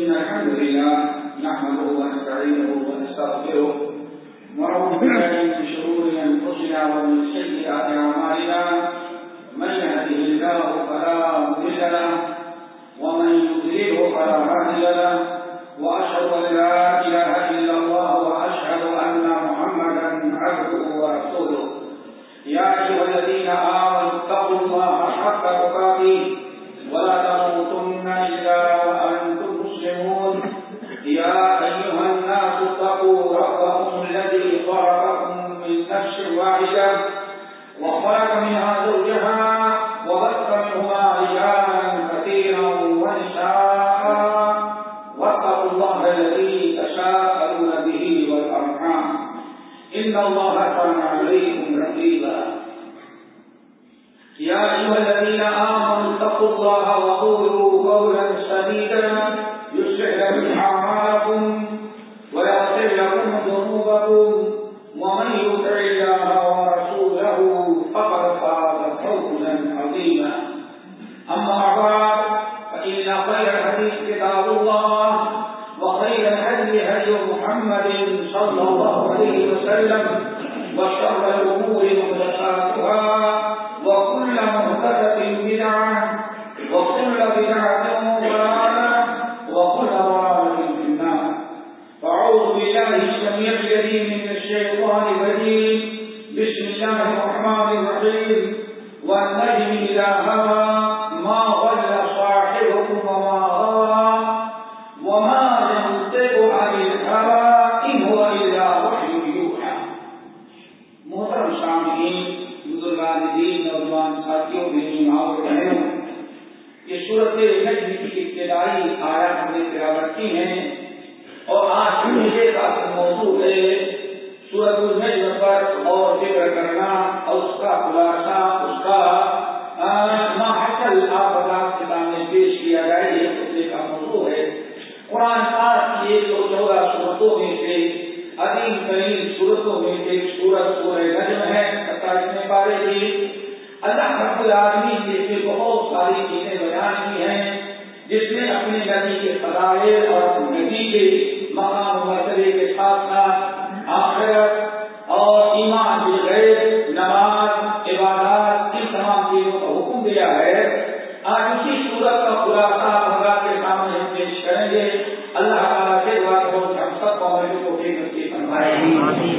إن الحمد لله نحمده ونستغفره ونعوذ بالله من شرور أنفسنا ومن سيئات أعمالنا. ان الله كان عليكم رقيبا. يا ايها الذين امنوا اتقوا الله وقولوا قولا سديدا. يصلح لكم اعمالكم ويغفر لكم ذنوبكم. ومن يطع وسلم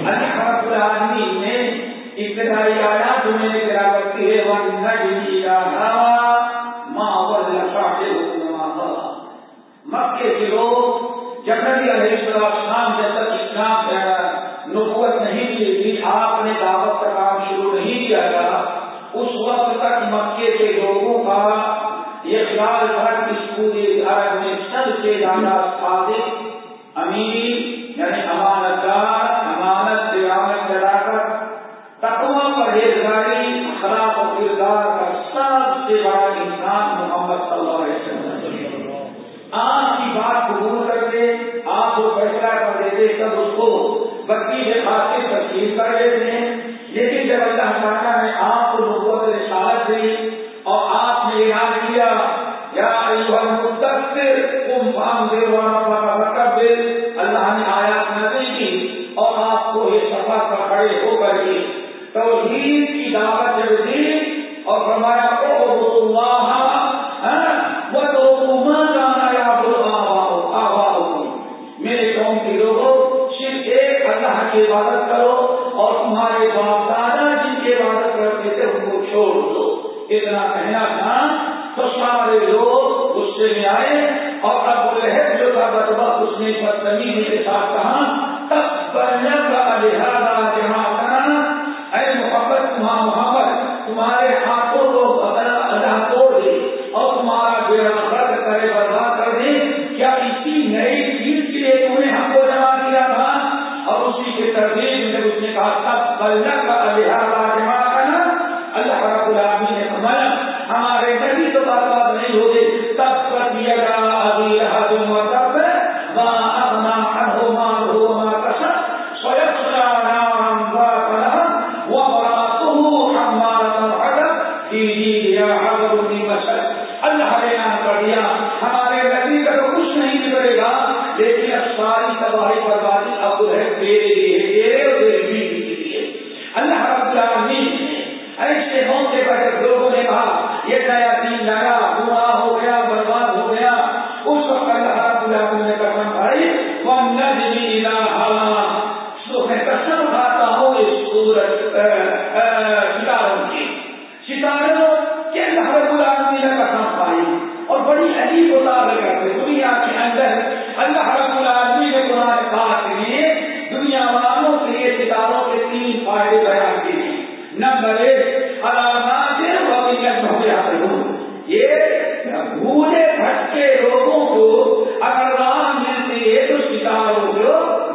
الحمد العالمین نے ابتدائی ہو کر توحید کی دعوت دی اور فرمایا ہاں, وہ میرے قوم صرف ایک اللہ کی کرو اور تمہارے باپ دادا کرتے کو چھوڑ دو۔ اتنا کہنا تھا، تو سارے لوگ میں آئے اور اب لہب جو تھا بدبخ اس نے بدتمی کے ساتھ کہا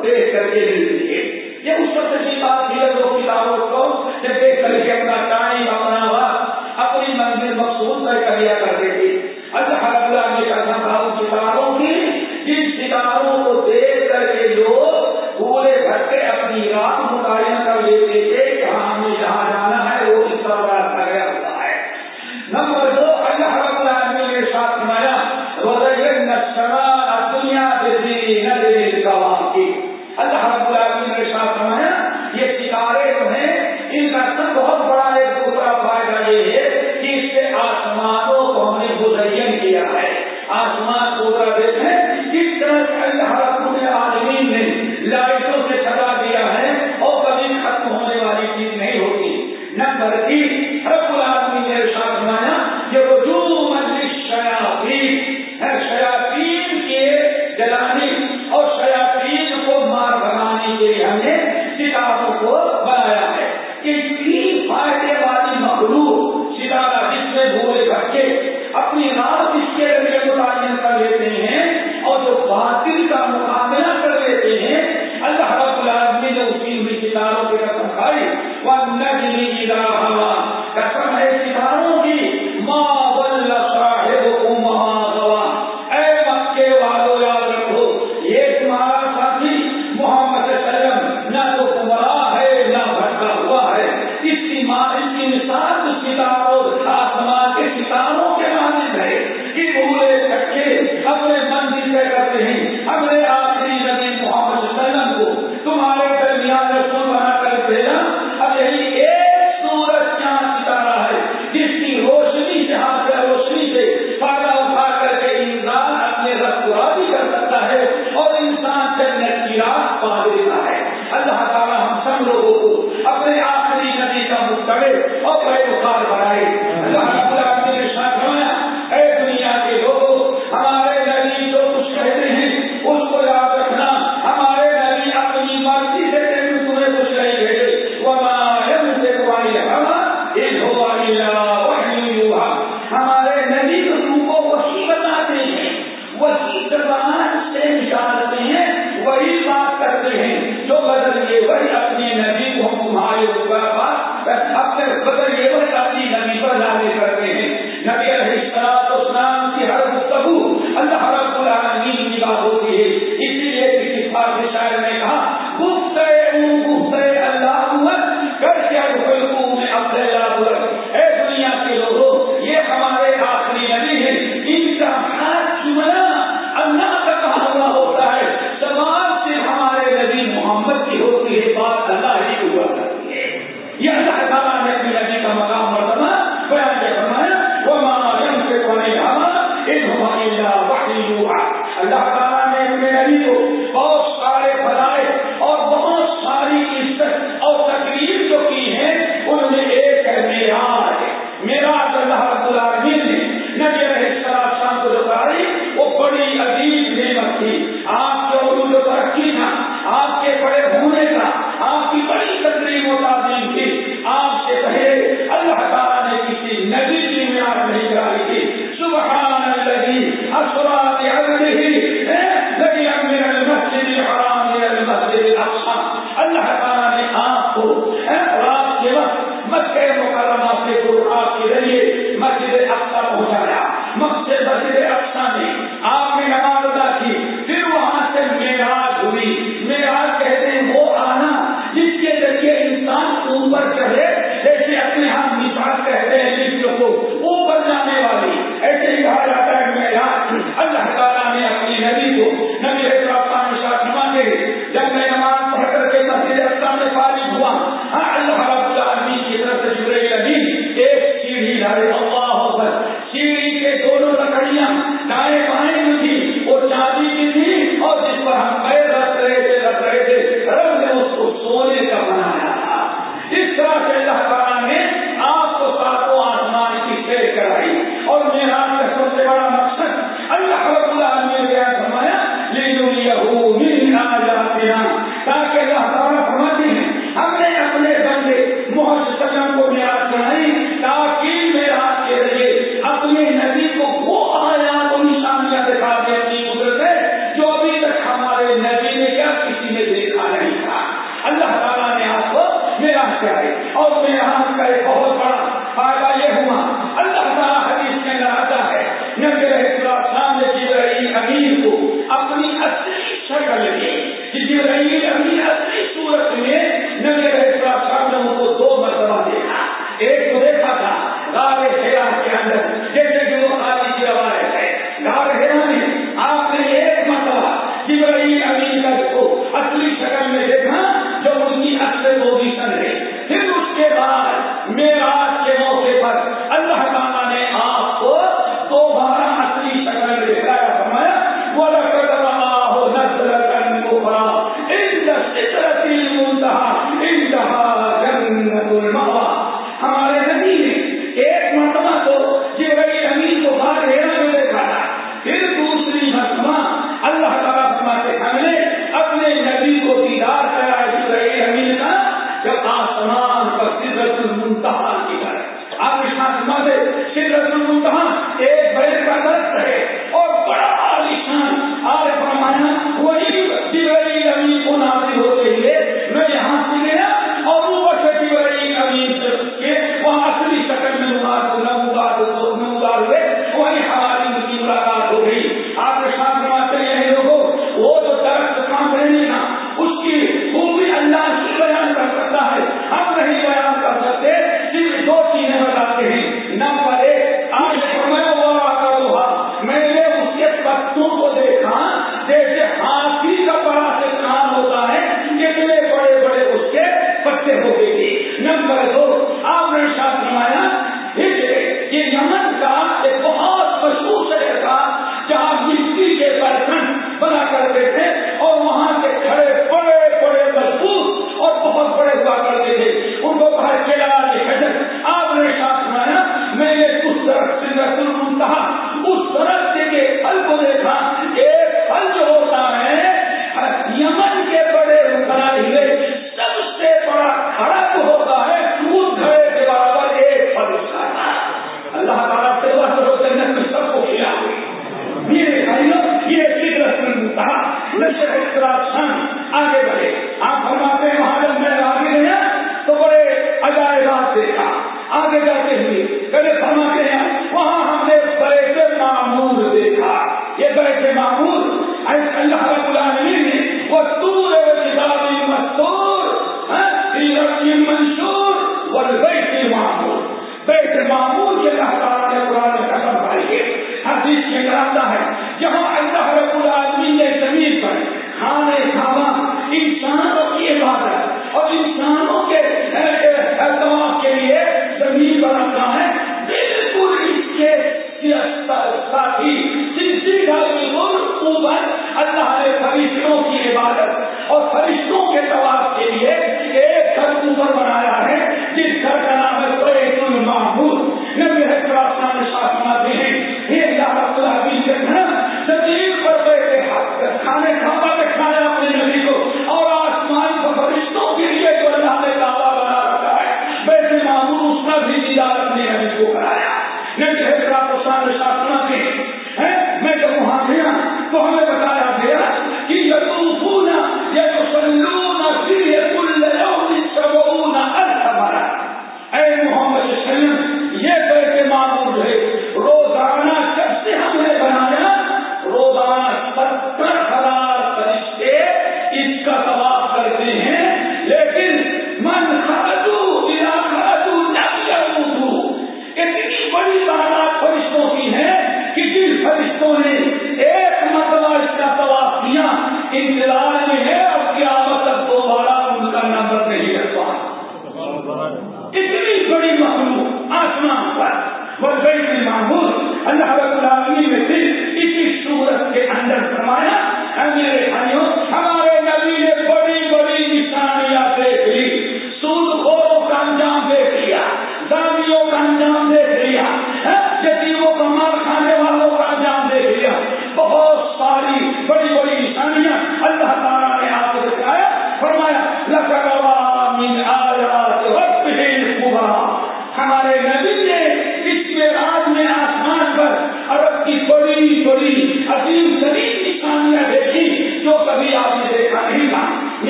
دیکھ کر کے یہ اس وقت کی بات تھی کتابوں کو دیکھ کر کے اپنا ٹائم، اپنا وقت، اپنی منزل مقصود طے کر لیا کر سوال دیتا ہے۔ اللہ تعالیٰ ہم سب لوگوں کو اپنے آخری نبی کا مستقل اور پیروکار بنائے اللہ تعالیٰ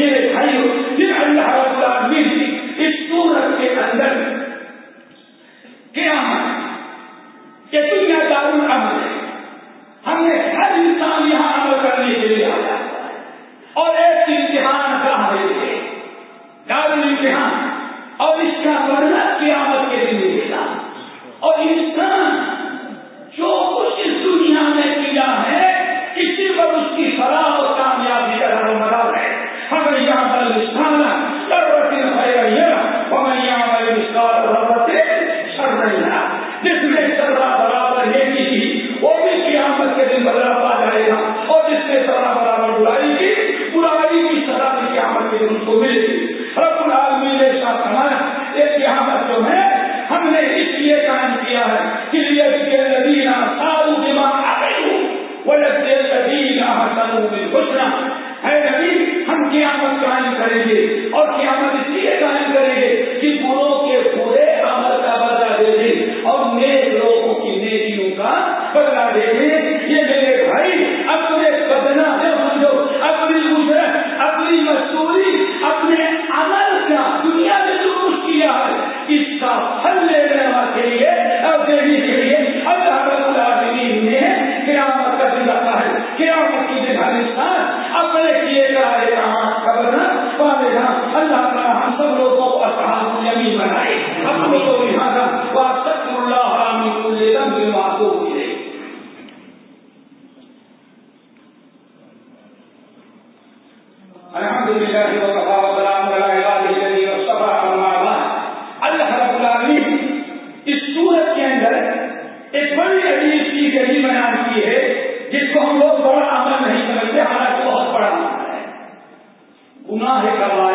ہے مالوں میں گھسنا اے نبی، ہم قیامت قائم کریں گے اور قیامت اس لیے قائم کریں گے کہ بروں کے برے عمل کا بدلا دے گے اور نیک لوگوں کی نیکیوں کا بدلا دے گے۔ اللہ الحمد اللہ اس کے اندر ایک بڑی عجیب چیز یہی بیان کی ہے، جس کو ہم لوگ بڑا گناہ کبا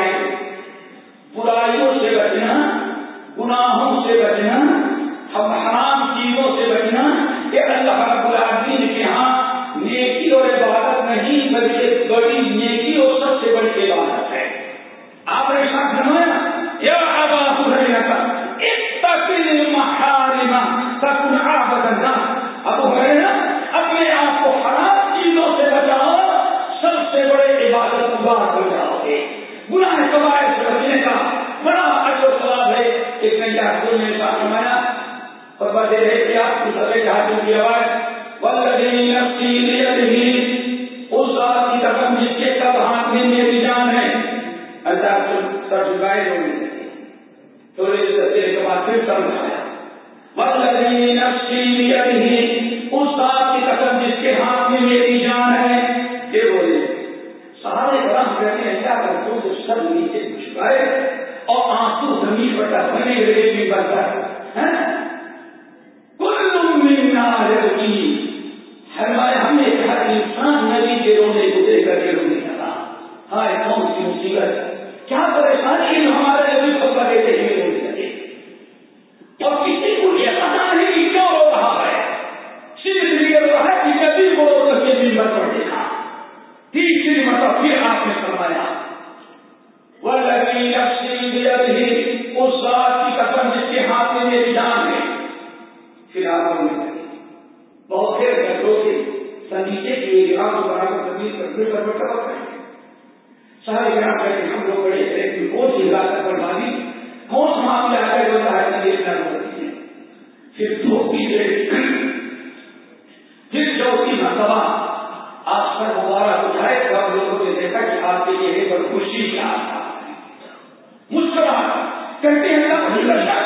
خوشی کیا مسکراہٹ کہتے ہیں اللہ۔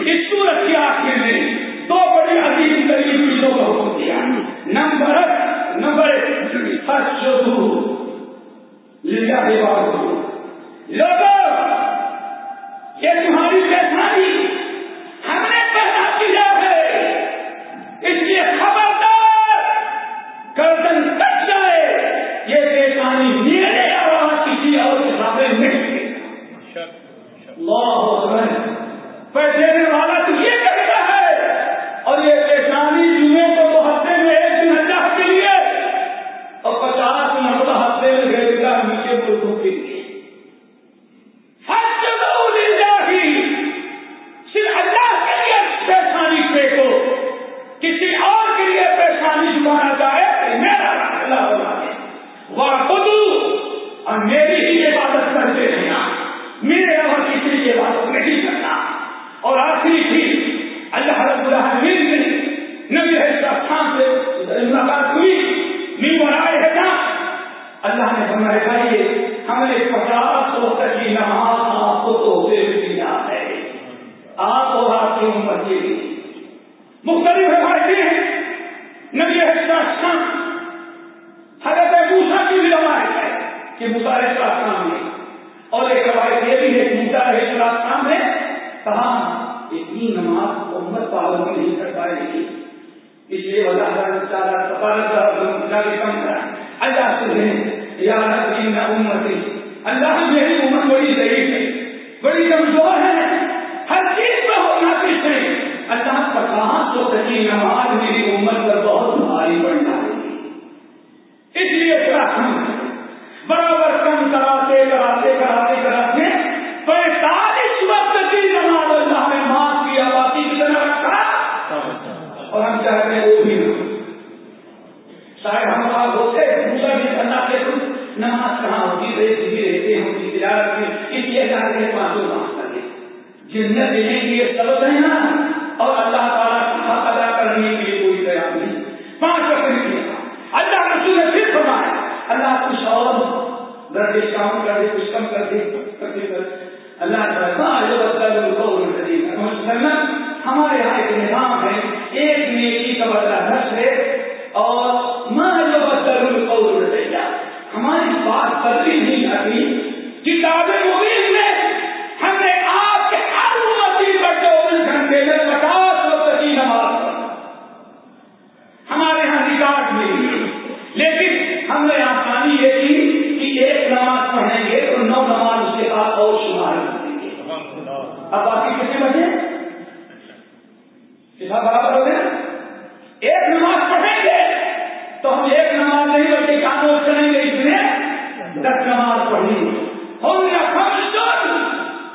اس کے آخر میں دو بڑی عظیم ترین چیزوں کو حکم دیا۔ نمبر ایک، نمبر لیا دیوار یہ تمہاری پہچانی پاکستان سے ملاقات ہوئی نیو آئے ہے نا اللہ نے ہمارے بھائی ہم نے پچاس سو تک کی نماز آپ کو تو دیکھ لیا ہے۔ آپ اور آپ کی عمر کے لیے۔ مختلف روایتیں ہیں۔ نبی شاستان حضرت موسا کی بھی روایت ہے کہ مسارے شاستان میں اور ایک روایت یہ بھی ہے کہ مسارے شاستان نے کہا، یہ نماز محمد پابندی نہیں کر پائے گی۔ اس لیے اللہ تعالیٰ اللہ امتی اللہ میری عمر بڑی ضعیف ہے، بڑی کمزور ہے، ہر چیز میں اللہ پچاس سو سکی نماز میری عمر پر بہت بھاری پڑنا ہے اس لیے برابر کم کراتے کراتے کراتے کراتے کرتے ہیں۔ اب باقی کتنے بچے سیدھا برابر ہو گیا ایک نماز پڑھیں گے تو ہم ایک نماز نہیں بلکہ کانوں چلیں گے اس نے دس نماز پڑھی ہم نہ خمسون،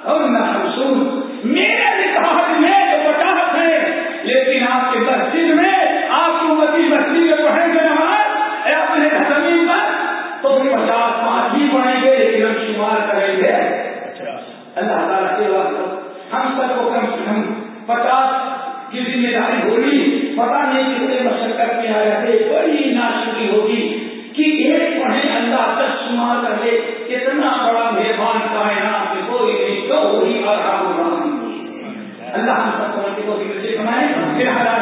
ہم نہ خمسون۔ میرے نکاح میں تو پچاس ہے، لیکن آپ کی مسجد میں آپ کو متی مسجد میں پڑھیں گے نماز۔ اپنے زمین پر تو پچاس پانچ ہی پڑھیں گے، لیکن ہم شمار کریں گے۔ پھر ہر